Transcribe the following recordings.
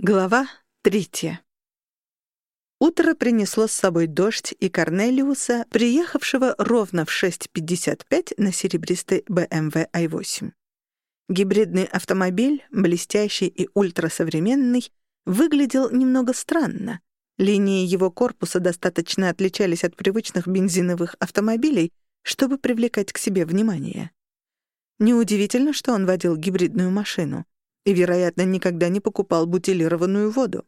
Глава третья. Утро принесло с собой дождь и Корнелиуса, приехавшего ровно в 6.55 на серебристый BMW i8. Гибридный автомобиль, блестящий и ультрасовременный, выглядел немного странно. Линии его корпуса достаточно отличались от привычных бензиновых автомобилей, чтобы привлекать к себе внимание. Неудивительно, что он водил гибридную машину и, вероятно, никогда не покупал бутилированную воду.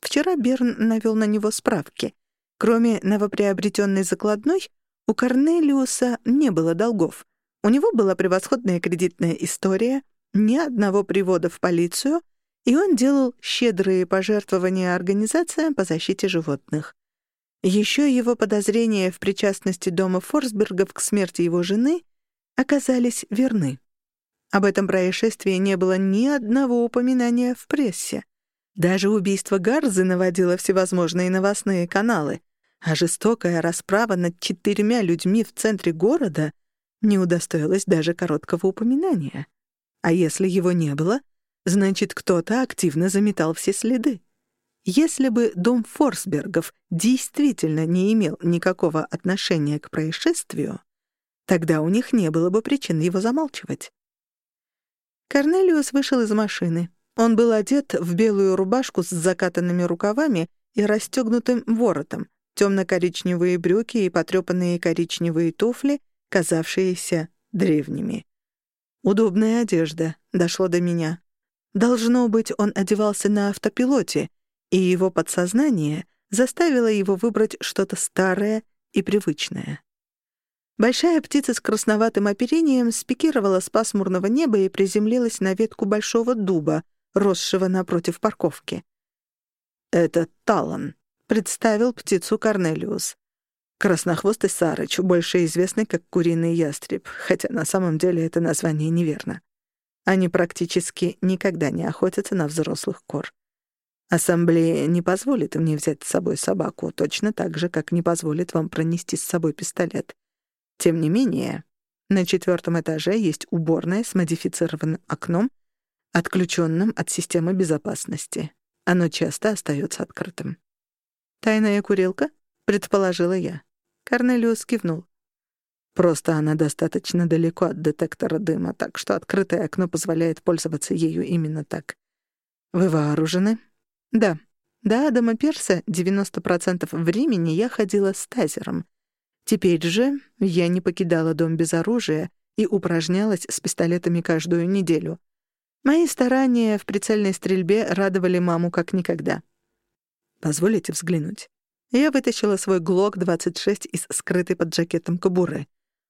Вчера Берн навел на него справки. Кроме новоприобретенной закладной, у Корнелиуса не было долгов. У него была превосходная кредитная история, ни одного привода в полицию, и он делал щедрые пожертвования организациям по защите животных. Еще его подозрения в причастности дома Форсбергов к смерти его жены оказались верны. Об этом происшествии не было ни одного упоминания в прессе. Даже убийство Гарзы наводило всевозможные новостные каналы, а жестокая расправа над четырьмя людьми в центре города не удостоилась даже короткого упоминания. А если его не было, значит, кто-то активно заметал все следы. Если бы дом Форсбергов действительно не имел никакого отношения к происшествию, тогда у них не было бы причин его замалчивать. Корнелиус вышел из машины. Он был одет в белую рубашку с закатанными рукавами и расстегнутым воротом, темно-коричневые брюки и потрепанные коричневые туфли, казавшиеся древними. Удобная одежда, дошло до меня. Должно быть, он одевался на автопилоте, и его подсознание заставило его выбрать что-то старое и привычное. Большая птица с красноватым оперением спикировала с пасмурного неба и приземлилась на ветку большого дуба, росшего напротив парковки. «Это Талан», — представил птицу Корнелиус. Краснохвостый Сарыч, больше известный как куриный ястреб, хотя на самом деле это название неверно. Они практически никогда не охотятся на взрослых кор. Ассамблея не позволит мне взять с собой собаку, точно так же, как не позволит вам пронести с собой пистолет. Тем не менее, на четвертом этаже есть уборная с модифицированным окном, отключенным от системы безопасности. Оно часто остается открытым. «Тайная курилка?» — предположила я. Корнелиус кивнул. Просто она достаточно далеко от детектора дыма, так что открытое окно позволяет пользоваться ею именно так. Вы вооружены? Да. До Адама Перса 90% времени я ходила с тазером, Теперь же я не покидала дом без оружия и упражнялась с пистолетами каждую неделю. Мои старания в прицельной стрельбе радовали маму как никогда. «Позволите взглянуть?» Я вытащила свой ГЛОК-26 из скрытой под жакетом кобуры.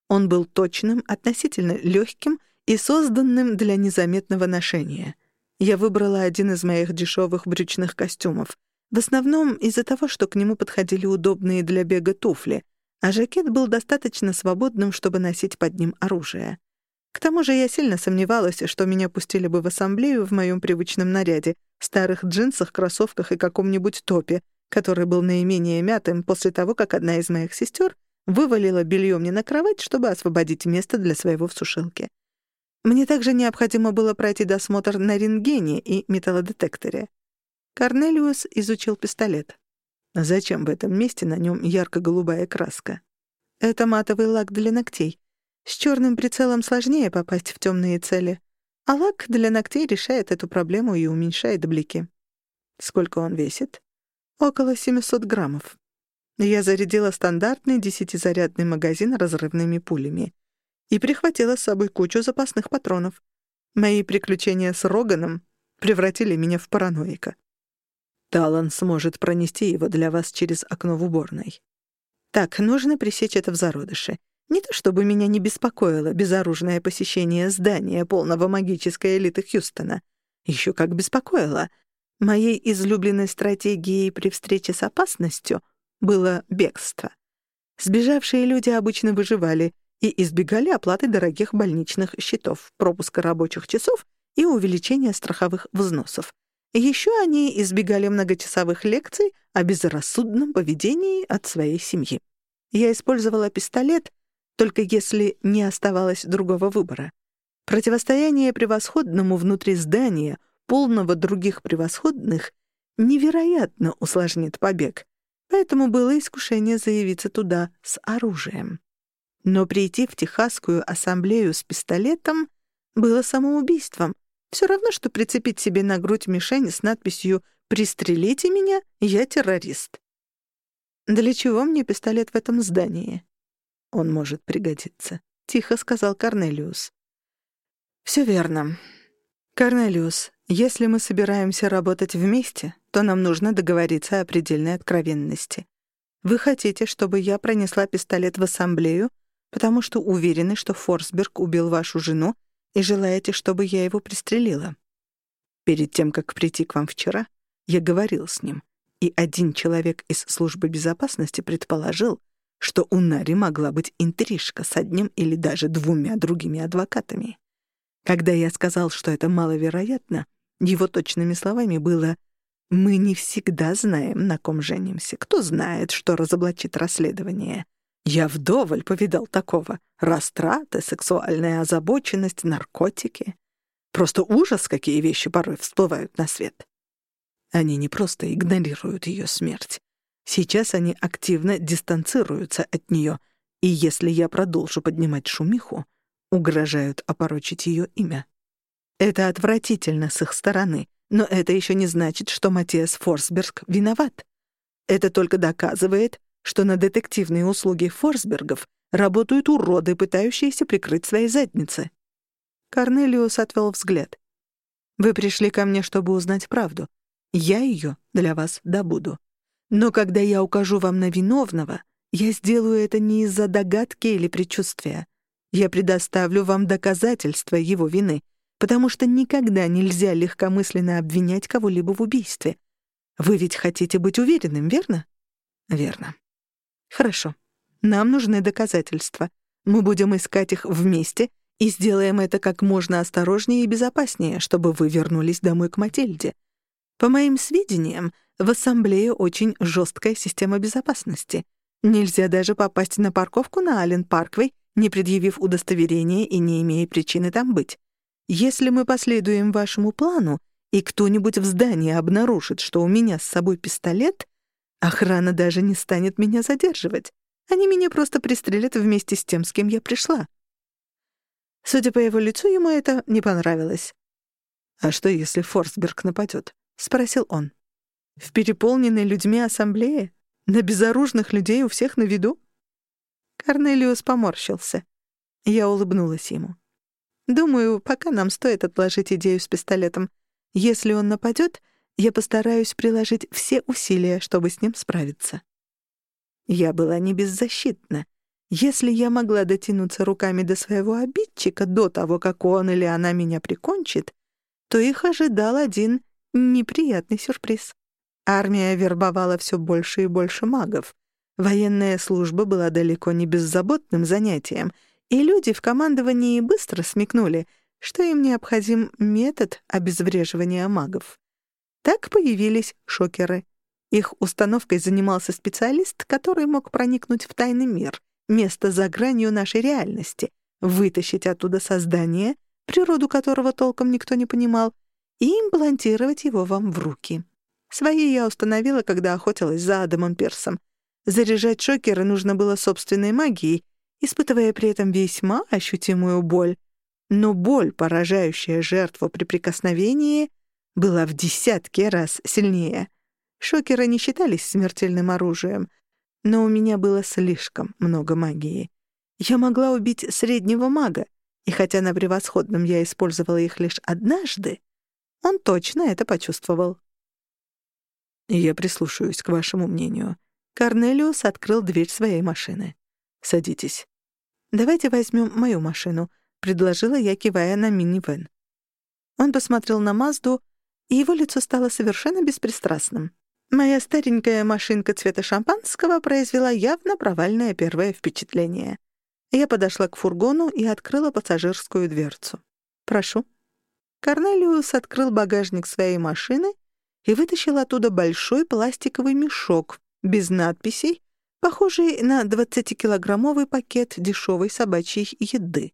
Он был точным, относительно легким и созданным для незаметного ношения. Я выбрала один из моих дешевых брючных костюмов, в основном из-за того, что к нему подходили удобные для бега туфли, а жакет был достаточно свободным, чтобы носить под ним оружие. К тому же я сильно сомневалась, что меня пустили бы в ассамблею в моем привычном наряде, старых джинсах, кроссовках и каком-нибудь топе, который был наименее мятым после того, как одна из моих сестер вывалила белье мне на кровать, чтобы освободить место для своего в сушилке. Мне также необходимо было пройти досмотр на рентгене и металлодетекторе. Корнелиус изучил пистолет. Зачем в этом месте на нем ярко-голубая краска? Это матовый лак для ногтей. С черным прицелом сложнее попасть в темные цели. А лак для ногтей решает эту проблему и уменьшает блики. Сколько он весит? Около 700 граммов. Я зарядила стандартный десятизарядный магазин разрывными пулями и прихватила с собой кучу запасных патронов. Мои приключения с Роганом превратили меня в параноика. Талан сможет пронести его для вас через окно в уборной. Так, нужно пресечь это в зародыше. Не то чтобы меня не беспокоило безоружное посещение здания полного магической элиты Хьюстона. Еще как беспокоило. Моей излюбленной стратегией при встрече с опасностью было бегство. Сбежавшие люди обычно выживали и избегали оплаты дорогих больничных счетов, пропуска рабочих часов и увеличения страховых взносов. Еще они избегали многочасовых лекций о безрассудном поведении от своей семьи. Я использовала пистолет, только если не оставалось другого выбора. Противостояние превосходному внутри здания, полного других превосходных, невероятно усложнит побег, поэтому было искушение заявиться туда с оружием. Но прийти в Техасскую ассамблею с пистолетом было самоубийством. Все равно, что прицепить себе на грудь мишень с надписью «Пристрелите меня, я террорист». «Для чего мне пистолет в этом здании?» «Он может пригодиться», — тихо сказал Корнелиус. «Все верно. Корнелиус, если мы собираемся работать вместе, то нам нужно договориться о предельной откровенности. Вы хотите, чтобы я пронесла пистолет в ассамблею, потому что уверены, что Форсберг убил вашу жену и желаете, чтобы я его пристрелила. Перед тем, как прийти к вам вчера, я говорил с ним, и один человек из службы безопасности предположил, что у Нари могла быть интрижка с одним или даже двумя другими адвокатами. Когда я сказал, что это маловероятно, его точными словами было «Мы не всегда знаем, на ком женимся. Кто знает, что разоблачит расследование?» Я вдоволь повидал такого. Растраты, сексуальная озабоченность, наркотики. Просто ужас, какие вещи порой всплывают на свет. Они не просто игнорируют ее смерть. Сейчас они активно дистанцируются от нее, и если я продолжу поднимать шумиху, угрожают опорочить ее имя. Это отвратительно с их стороны, но это еще не значит, что Матиас Форсберг виноват. Это только доказывает, что на детективные услуги Форсбергов работают уроды, пытающиеся прикрыть свои задницы. Корнелиус отвел взгляд. «Вы пришли ко мне, чтобы узнать правду. Я ее для вас добуду. Но когда я укажу вам на виновного, я сделаю это не из-за догадки или предчувствия. Я предоставлю вам доказательства его вины, потому что никогда нельзя легкомысленно обвинять кого-либо в убийстве. Вы ведь хотите быть уверенным, верно? Верно. Хорошо. Нам нужны доказательства. Мы будем искать их вместе и сделаем это как можно осторожнее и безопаснее, чтобы вы вернулись домой к Матильде. По моим сведениям, в ассамблее очень жесткая система безопасности. Нельзя даже попасть на парковку на Аллен-Парквей, не предъявив удостоверения и не имея причины там быть. Если мы последуем вашему плану, и кто-нибудь в здании обнаружит, что у меня с собой пистолет, Охрана даже не станет меня задерживать. Они меня просто пристрелят вместе с тем, с кем я пришла. Судя по его лицу, ему это не понравилось. «А что, если Форсберг нападет?» — спросил он. «В переполненной людьми ассамблее? На безоружных людей у всех на виду?» Корнелиус поморщился. Я улыбнулась ему. «Думаю, пока нам стоит отложить идею с пистолетом. Если он нападет, я постараюсь приложить все усилия, чтобы с ним справиться. Я была не беззащитна. Если я могла дотянуться руками до своего обидчика до того, как он или она меня прикончит, то их ожидал один неприятный сюрприз. Армия вербовала все больше и больше магов. Военная служба была далеко не беззаботным занятием, и люди в командовании быстро смекнули, что им необходим метод обезвреживания магов. Так появились шокеры. Их установкой занимался специалист, который мог проникнуть в тайный мир, место за гранью нашей реальности, вытащить оттуда создание, природу которого толком никто не понимал, и имплантировать его вам в руки. Свои я установила, когда охотилась за Адамом Персом. Заряжать шокеры нужно было собственной магией, испытывая при этом весьма ощутимую боль. Но боль, поражающая жертву при прикосновении — была в десятки раз сильнее. Шокеры не считались смертельным оружием, но у меня было слишком много магии. Я могла убить среднего мага, и хотя на превосходном я использовала их лишь однажды, он точно это почувствовал. «Я прислушаюсь к вашему мнению». Корнелиус открыл дверь своей машины. «Садитесь». «Давайте возьмем мою машину», — предложила я, кивая на мини-вэн. Он посмотрел на Мазду, и его лицо стало совершенно беспристрастным. Моя старенькая машинка цвета шампанского произвела явно провальное первое впечатление. Я подошла к фургону и открыла пассажирскую дверцу. «Прошу». Корнелиус открыл багажник своей машины и вытащил оттуда большой пластиковый мешок без надписей, похожий на 20-килограммовый пакет дешевой собачьей еды.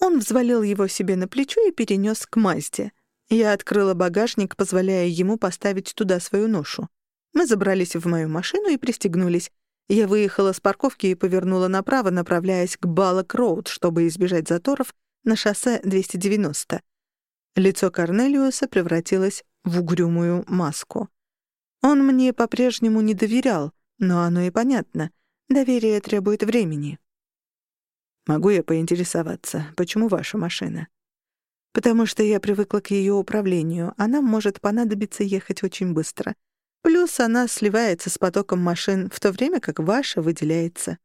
Он взвалил его себе на плечо и перенес к Мазде — Я открыла багажник, позволяя ему поставить туда свою ношу. Мы забрались в мою машину и пристегнулись. Я выехала с парковки и повернула направо, направляясь к Баллок-Роуд, чтобы избежать заторов на шоссе 290. Лицо Корнелиуса превратилось в угрюмую маску. Он мне по-прежнему не доверял, но оно и понятно. Доверие требует времени. «Могу я поинтересоваться, почему ваша машина?» «Потому что я привыкла к ее управлению, а нам может понадобиться ехать очень быстро. Плюс она сливается с потоком машин, в то время как ваша выделяется.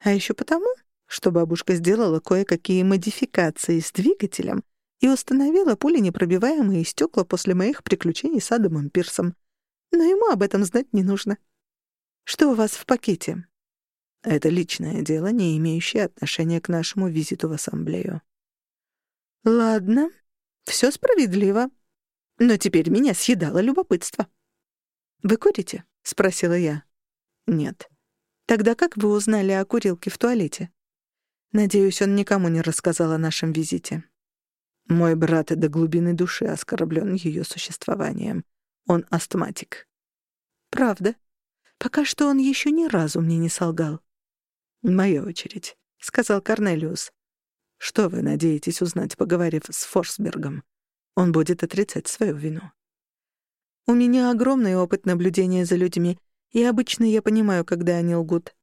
А еще потому, что бабушка сделала кое-какие модификации с двигателем и установила пуленепробиваемые стекла после моих приключений с Адамом Пирсом но ему об этом знать не нужно. Что у вас в пакете? Это личное дело, не имеющее отношения к нашему визиту в ассамблею. Ладно, все справедливо. Но теперь меня съедало любопытство. Вы курите? спросила я. Нет. Тогда как вы узнали о курилке в туалете? Надеюсь, он никому не рассказал о нашем визите. Мой брат до глубины души оскорблен ее существованием. Он астматик. Правда. Пока что он еще ни разу мне не солгал. «Моя очередь», — сказал Корнелиус. «Что вы надеетесь узнать, поговорив с Форсбергом? Он будет отрицать свою вину». «У меня огромный опыт наблюдения за людьми, и обычно я понимаю, когда они лгут.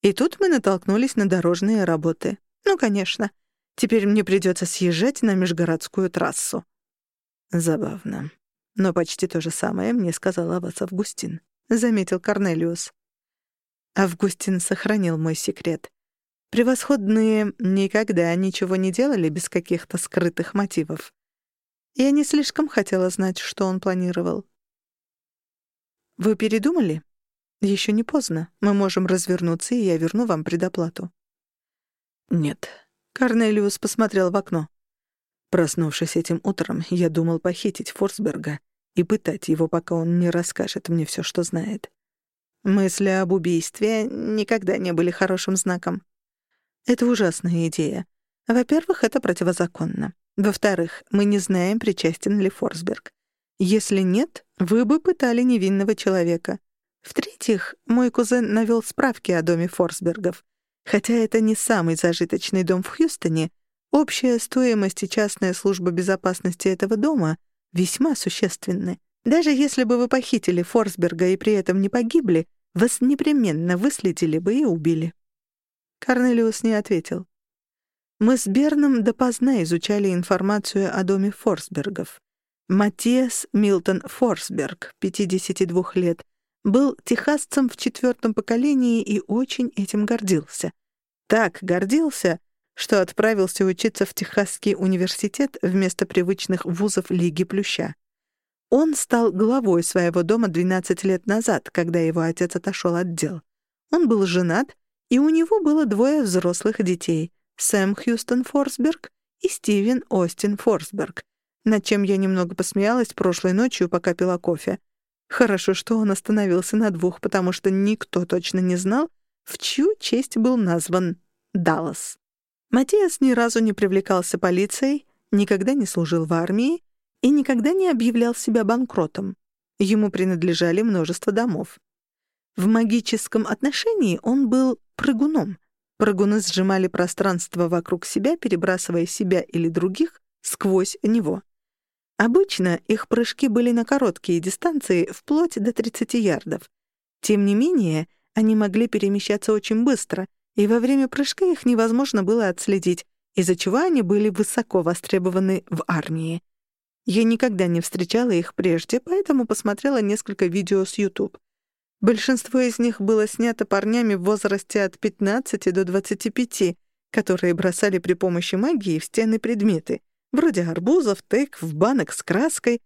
И тут мы натолкнулись на дорожные работы. Ну, конечно. Теперь мне придется съезжать на межгородскую трассу». «Забавно», но почти то же самое мне сказал о вас Августин, заметил Корнелиус. Августин сохранил мой секрет. Превосходные никогда ничего не делали без каких-то скрытых мотивов. Я не слишком хотела знать, что он планировал. Вы передумали? Еще не поздно. Мы можем развернуться, и я верну вам предоплату. Нет. Корнелиус посмотрел в окно. Проснувшись этим утром, я думал похитить Форсберга и пытать его, пока он не расскажет мне все, что знает. Мысли об убийстве никогда не были хорошим знаком. Это ужасная идея. Во-первых, это противозаконно. Во-вторых, мы не знаем, причастен ли Форсберг. Если нет, вы бы пытали невинного человека. В-третьих, мой кузен навел справки о доме Форсбергов. Хотя это не самый зажиточный дом в Хьюстоне, Общая стоимость и частная служба безопасности этого дома весьма существенны. Даже если бы вы похитили Форсберга и при этом не погибли, вас непременно выследили бы и убили». Корнелиус не ответил. Мы с Берном допоздна изучали информацию о доме Форсбергов. Матиас Милтон Форсберг, 52 лет, был техасцем в четвертом поколении и очень этим гордился. Так гордился, что отправился учиться в Техасский университет вместо привычных вузов Лиги Плюща. Он стал главой своего дома 12 лет назад, когда его отец отошел от дел. Он был женат, и у него было двое взрослых детей — Сэм Хьюстон Форсберг и Стивен Остин Форсберг, над чем я немного посмеялась прошлой ночью, пока пила кофе. Хорошо, что он остановился на двух, потому что никто точно не знал, в чью честь был назван Даллас. Матиас ни разу не привлекался полицией, никогда не служил в армии и никогда не объявлял себя банкротом. Ему принадлежали множество домов. В магическом отношении он был прыгуном. Прыгуны сжимали пространство вокруг себя, перебрасывая себя или других сквозь него. Обычно их прыжки были на короткие дистанции, вплоть до 30 ярдов. Тем не менее, они могли перемещаться очень быстро — и во время прыжка их невозможно было отследить, из-за чего они были высоко востребованы в армии. Я никогда не встречала их прежде, поэтому посмотрела несколько видео с YouTube. Большинство из них было снято парнями в возрасте от 15 до 25, которые бросали при помощи магии в стены предметы, вроде арбузов, тыкв, банок с краской,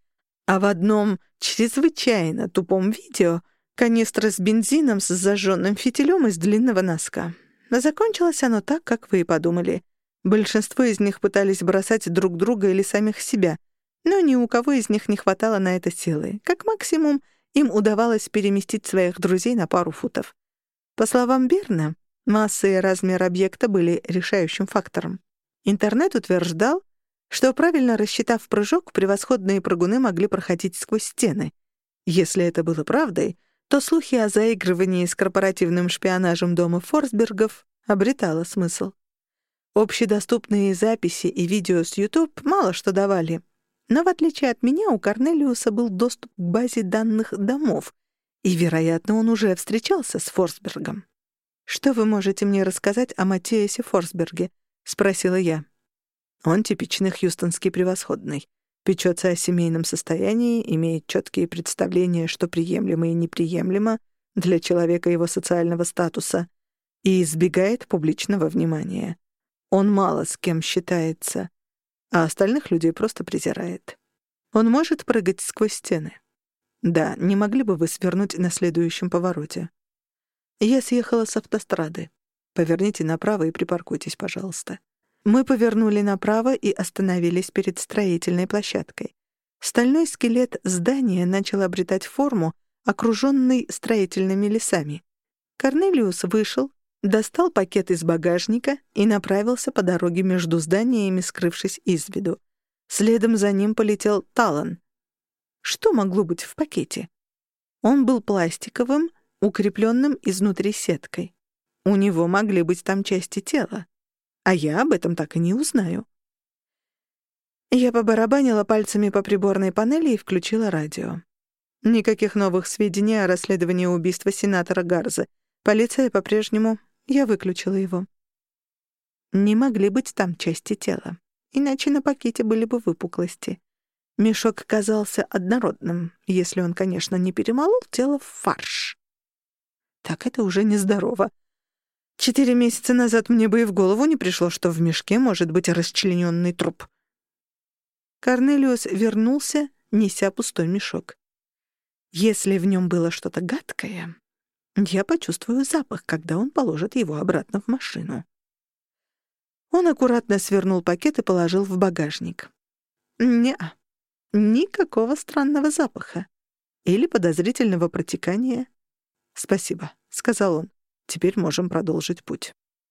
а в одном чрезвычайно тупом видео — канистра с бензином с зажженным фитилем из длинного носка. Но закончилось оно так, как вы и подумали. Большинство из них пытались бросать друг друга или самих себя, но ни у кого из них не хватало на это силы. Как максимум, им удавалось переместить своих друзей на пару футов. По словам Берна, масса и размер объекта были решающим фактором. Интернет утверждал, что, правильно рассчитав прыжок, превосходные прыгуны могли проходить сквозь стены. Если это было правдой, то слухи о заигрывании с корпоративным шпионажем дома Форсбергов обретало смысл. Общедоступные записи и видео с YouTube мало что давали. Но в отличие от меня, у Корнелиуса был доступ к базе данных домов, и, вероятно, он уже встречался с Форсбергом. «Что вы можете мне рассказать о Матиасе Форсберге?» — спросила я. Он типичный хьюстонский превосходный. Печется о семейном состоянии, имеет четкие представления, что приемлемо и неприемлемо для человека его социального статуса, и избегает публичного внимания. Он мало с кем считается, а остальных людей просто презирает. Он может прыгать сквозь стены. Да, не могли бы вы свернуть на следующем повороте? Я съехала с автострады. Поверните направо и припаркуйтесь, пожалуйста. Мы повернули направо и остановились перед строительной площадкой. Стальной скелет здания начал обретать форму, окруженный строительными лесами. Корнелиус вышел, достал пакет из багажника и направился по дороге между зданиями, скрывшись из виду. Следом за ним полетел Талан. Что могло быть в пакете? Он был пластиковым, укрепленным изнутри сеткой. У него могли быть там части тела а я об этом так и не узнаю. Я побарабанила пальцами по приборной панели и включила радио. Никаких новых сведений о расследовании убийства сенатора Гарза. Полиция по-прежнему... Я выключила его. Не могли быть там части тела. Иначе на пакете были бы выпуклости. Мешок казался однородным, если он, конечно, не перемолол тело в фарш. Так это уже нездорово. Четыре месяца назад мне бы и в голову не пришло, что в мешке может быть расчлененный труп. Корнелиус вернулся, неся пустой мешок. Если в нем было что-то гадкое, я почувствую запах, когда он положит его обратно в машину. Он аккуратно свернул пакет и положил в багажник. не никакого странного запаха или подозрительного протекания. «Спасибо», — сказал он. Теперь можем продолжить путь.